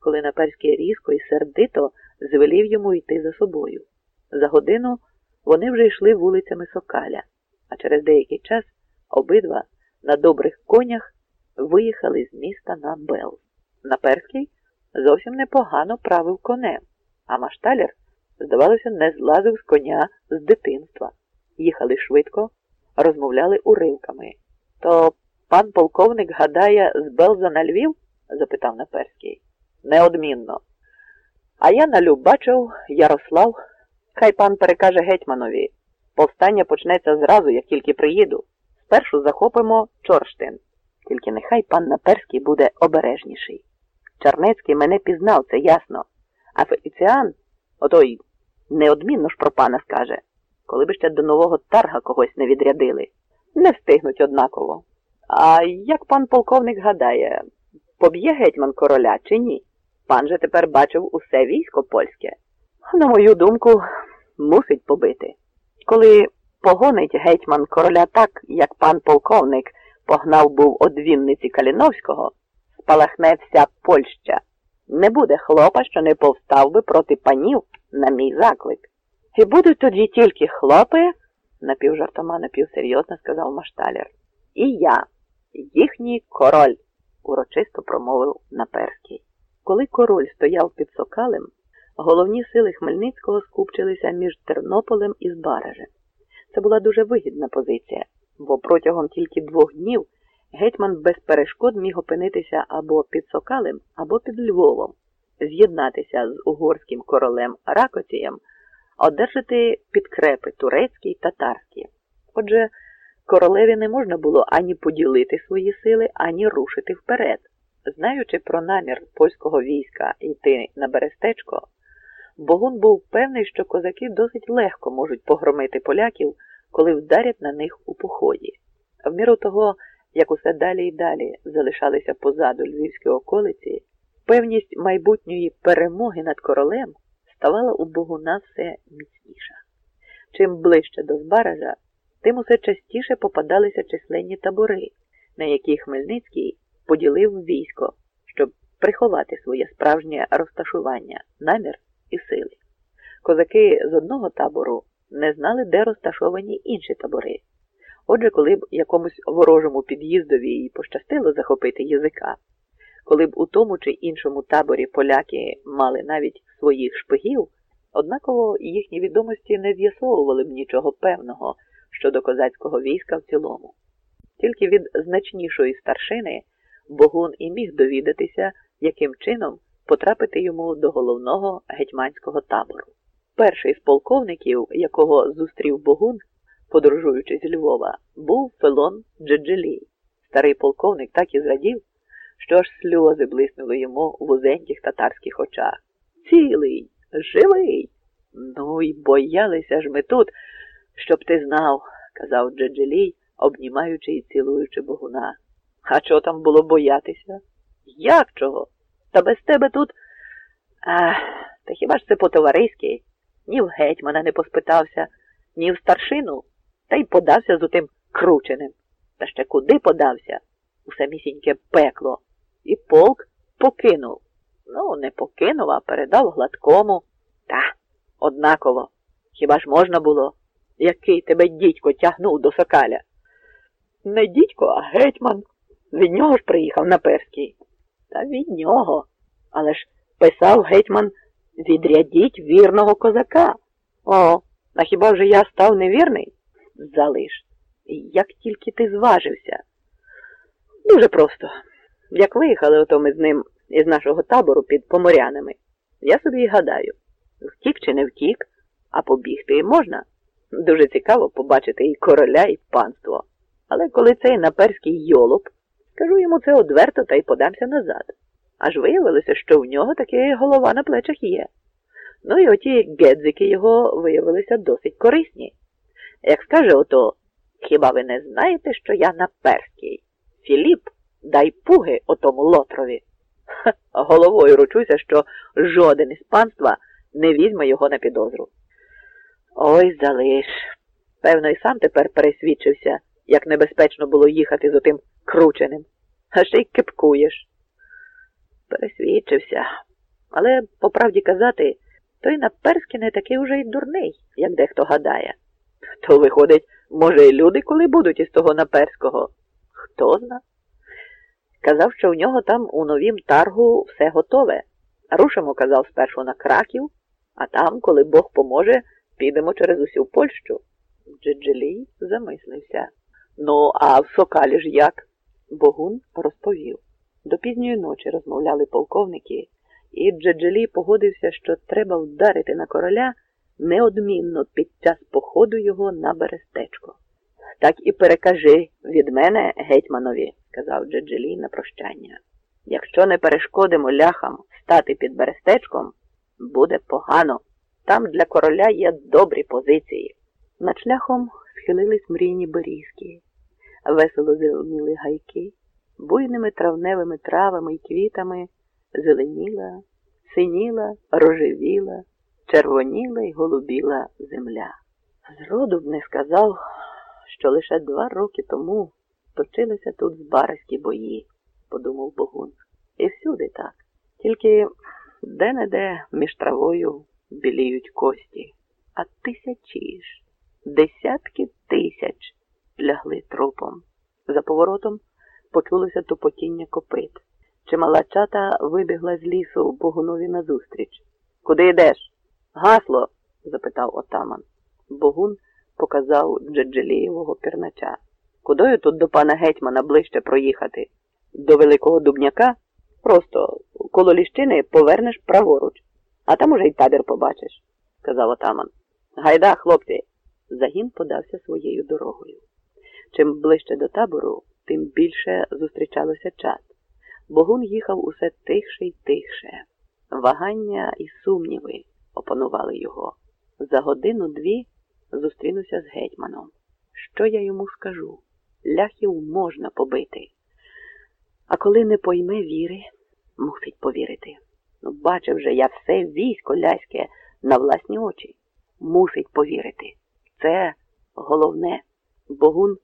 коли Наперський різко і сердито звелів йому йти за собою. За годину вони вже йшли вулицями Сокаля, а через деякий час обидва на добрих конях виїхали з міста на Бел. Наперський зовсім непогано правив конем, а машталер, здавалося, не злазив з коня з дитинства. Їхали швидко, розмовляли уривками. То пан полковник гадає з Белза на Львів? запитав Наперський. Неодмінно. А я на Люб бачив Ярослав. Хай пан перекаже гетьманові. Повстання почнеться зразу, як тільки приїду. Спершу захопимо Чорштин. Тільки нехай пан Наперський буде обережніший. Чарнецький мене пізнав, це ясно. А Феліціан, отой неодмінно ж про пана скаже, коли б ще до нового тарга когось не відрядили. Не встигнуть однаково. А як пан полковник гадає, поб'є гетьман короля чи ні? Пан же тепер бачив усе військо польське. На мою думку, мусить побити. Коли погонить гетьман короля так, як пан полковник погнав був од Вінниці Каліновського, спалахне вся Польща. Не буде хлопа, що не повстав би проти панів на мій заклик. І будуть тоді тільки хлопи, напівжартома, напівсерйозно сказав Машталер. І я, їхній король, урочисто промовив Наперський. Коли король стояв під сокалем, головні сили Хмельницького скупчилися між Тернополем і Збаражем. Це була дуже вигідна позиція, бо протягом тільки двох днів гетьман без перешкод міг опинитися або під Сокалем, або під Львовом, з'єднатися з угорським королем Ракоцієм, одержати підкрепи турецькі й татарські. Отже, королеві не можна було ані поділити свої сили, ані рушити вперед. Знаючи про намір польського війська йти на Берестечко, Богун був певний, що козаки досить легко можуть погромити поляків, коли вдарять на них у поході. В міру того, як усе далі і далі залишалися позаду львівські околиці, певність майбутньої перемоги над королем ставала у Богуна все міцніша. Чим ближче до Збаража, тим усе частіше попадалися численні табори, на які Хмельницький поділив військо, щоб приховати своє справжнє розташування, намір і сили. Козаки з одного табору не знали, де розташовані інші табори. Отже, коли б якомусь ворожому під'їздові і пощастило захопити язика, коли б у тому чи іншому таборі поляки мали навіть своїх шпигів, однаково їхні відомості не з'ясовували б нічого певного щодо козацького війська в цілому. Тільки від значнішої старшини Богун і міг довідатися, яким чином потрапити йому до головного гетьманського табору. Перший з полковників, якого зустрів Богун, подорожуючи з Львова, був Фелон Джеджелій. Старий полковник так і зрадів, що аж сльози блиснули йому в узеньких татарських очах. Цілий, живий. Ну й боялися ж ми тут, щоб ти знав, казав Джеджелій, обнімаючи і цілуючи Богуна. А чого там було боятися? Як чого? Та без тебе тут. Ах, та хіба ж це по-товариськи? Ні в гетьмана не поспитався, ні в старшину, та й подався з отим крученим. Та ще куди подався? У самісіньке пекло. І полк покинув. Ну, не покинув, а передав гладкому. Та, однаково. Хіба ж можна було? Який тебе дідько тягнув до сокаля? Не дідько, а гетьман. Від нього ж приїхав на Перський. Та від нього. Але ж писав гетьман відрядіть вірного козака. О, а хіба вже я став невірний? Залиш. Як тільки ти зважився. Дуже просто. Як виїхали ото ми з ним із нашого табору під поморянами, я собі гадаю, втік чи не втік, а побігти і можна. Дуже цікаво побачити і короля, і панство. Але коли цей наперський йолоп, скажу йому це одверто та й подамся назад. Аж виявилося, що в нього таки голова на плечах є. Ну і оті гедзики його виявилися досить корисні. Як скаже ото, хіба ви не знаєте, що я наперський? Філіп, дай пуги отому лотрові. Ха, головою ручуся, що жоден із панства не візьме його на підозру. Ой, залиш. Певно, і сам тепер пересвідчився, як небезпечно було їхати з отим крученим. А ще й кипкуєш. Пересвідчився, Але, по правді казати, той наперський не такий уже й дурний, як дехто гадає. То, виходить, може, і люди коли будуть із того наперського? Хто зна? Казав, що в нього там у новім таргу все готове. Рушимо, казав, спершу на краків, а там, коли Бог поможе, підемо через усю Польщу. Джеджелій замислився. Ну, а в сокалі ж як? Богун розповів. До пізньої ночі розмовляли полковники, і Джеджелій погодився, що треба вдарити на короля неодмінно під час походу його на берестечко. Так і перекажи від мене гетьманові, сказав Джеджелій на прощання. Якщо не перешкодимо ляхам стати під берестечком, буде погано. Там для короля є добрі позиції. Над шляхом схилились мрійні берізки, весело зеленіли гайки, буйними травневими травами й квітами зеленіла, синіла, рожевіла, червоніла й голубіла земля. Зроду б не сказав, що лише два роки тому точилися тут збаразькі бої, подумав Богун. І всюди так. Тільки де-не-де між травою біліють кості, а тисячі ж, десятки тисяч лягли трупом. За поворотом почулося тупотіння копит. Чимала чата вибігла з лісу Богунові назустріч. Куди йдеш? Гасло? запитав отаман. Богун показав Джеджелієвого пірнача. Кудою тут до пана гетьмана ближче проїхати? До Великого Дубняка? Просто коло ліщини повернеш праворуч, а там уже й табір побачиш, сказав отаман. Гайда, хлопці. Загін подався своєю дорогою. Чим ближче до табору, тим більше зустрічалося чат. Богун їхав усе тихше й тихше. Вагання і сумніви опанували його. За годину-дві зустрінуся з гетьманом. Що я йому скажу? Ляхів можна побити. А коли не пойме віри, мусить повірити. Ну, бачив же я все військо ляське на власні очі. Мусить повірити. Це головне. Богун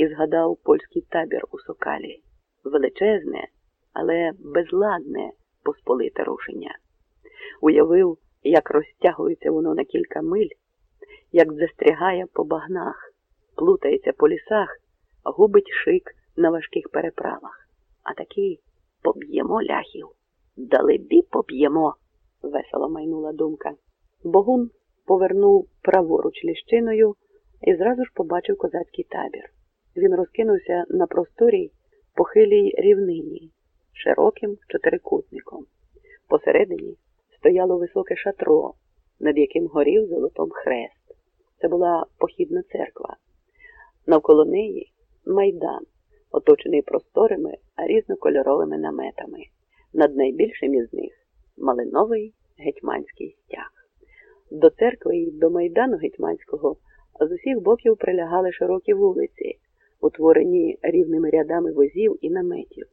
і згадав польський табір у Сокалі. Величезне, але безладне посполите рушення. Уявив, як розтягується воно на кілька миль, як застрягає по багнах, плутається по лісах, губить шик на важких переправах. А такий поб'ємо ляхів. Далебі поб'ємо, весело майнула думка. Богун повернув праворуч ліщиною і зразу ж побачив козацький табір. Він розкинувся на просторій похилій рівнині, широким чотирикутником. Посередині стояло високе шатро, над яким горів золотом хрест. Це була похідна церква. Навколо неї майдан, оточений просторими, різнокольоровими наметами. Над найбільшим із них малиновий гетьманський стяг. До церкви і до майдану гетьманського з усіх боків прилягали широкі вулиці, утворені рівними рядами возів і наметів.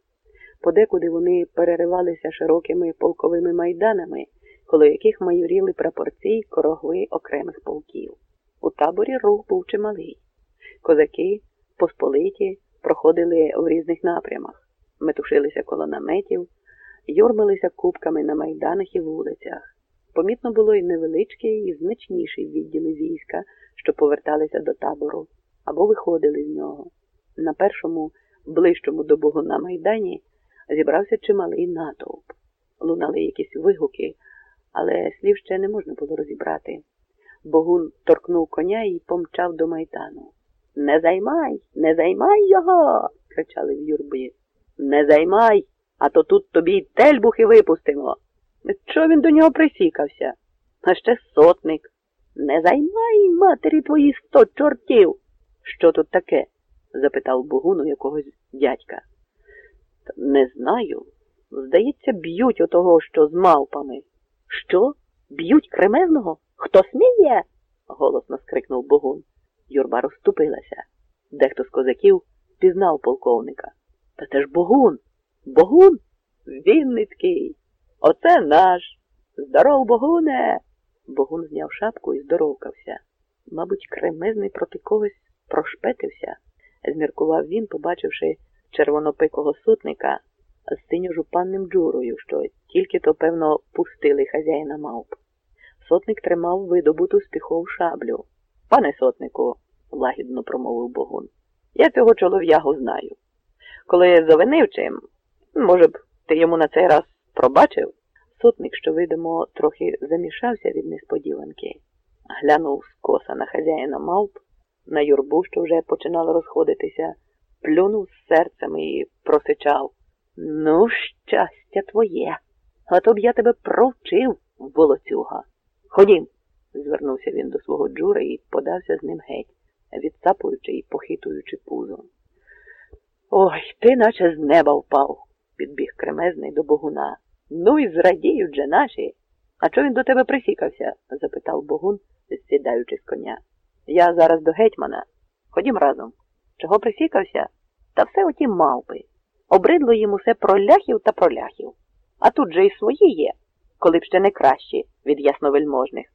Подекуди вони переривалися широкими полковими майданами, коло яких майоріли прапорці корогви окремих полків. У таборі рух був чималий. Козаки, посполиті, проходили в різних напрямах, метушилися коло наметів, юрмилися кубками на майданах і вулицях. Помітно було й невеличкі, і значніші відділи війська, що поверталися до табору або виходили з нього. На першому, ближчому до Богуна майдані, зібрався чималий натовп. Лунали якісь вигуки, але слів ще не можна було розібрати. Богун торкнув коня і помчав до майдану. Не займай, не займай його. кричали в юрбі. Не займай, а то тут тобі й тельбухи випустимо. Що він до нього присікався? А ще сотник. Не займай матері твої сто чортів. Що тут таке? Запитав Богун у якогось дядька. Не знаю. Здається, б'ють отого, що з мавпами. Що? Б'ють кремезного? Хто сміє? голосно скрикнув Богун. Юрба розступилася. Дехто з козаків пізнав полковника. Та це ж Богун. Богун? Вінницький. Оце наш. Здоров, Богуне. Богун зняв шапку і здоровкався. Мабуть, кремезний проти когось прошпетився, зміркував він, побачивши червонопикого сутника з синьо-жупанним джурою, що тільки то, певно, пустили хазяїна мавп. Сотник тримав видобуту з шаблю. Пане сотнику, лагідно промовив Богун, я цього чолов'ягу знаю. Коли завинив чим, може б, ти йому на цей раз пробачив? Сотник, що видимо, трохи замішався від несподіванки, глянув скоса на хазяїна мавп, на юрбу, що вже починала розходитися, плюнув з серцем і просичав. Ну, щастя твоє, а то б я тебе провчив, волоцюга. Ходім, звернувся він до свого джури і подався з ним геть, відцапуючи і похитуючи пузом. Ой, ти наче з неба впав, підбіг кремезний до богуна. Ну і зрадіють же наші. А чого він до тебе присікався? запитав богун, зсідаючи з коня. Я зараз до гетьмана. Ходім разом. Чого присікався? Та все оті мавпи. Обридло їм усе про ляхів та про ляхів. А тут же і свої є, коли б ще не кращі від ясновельможних.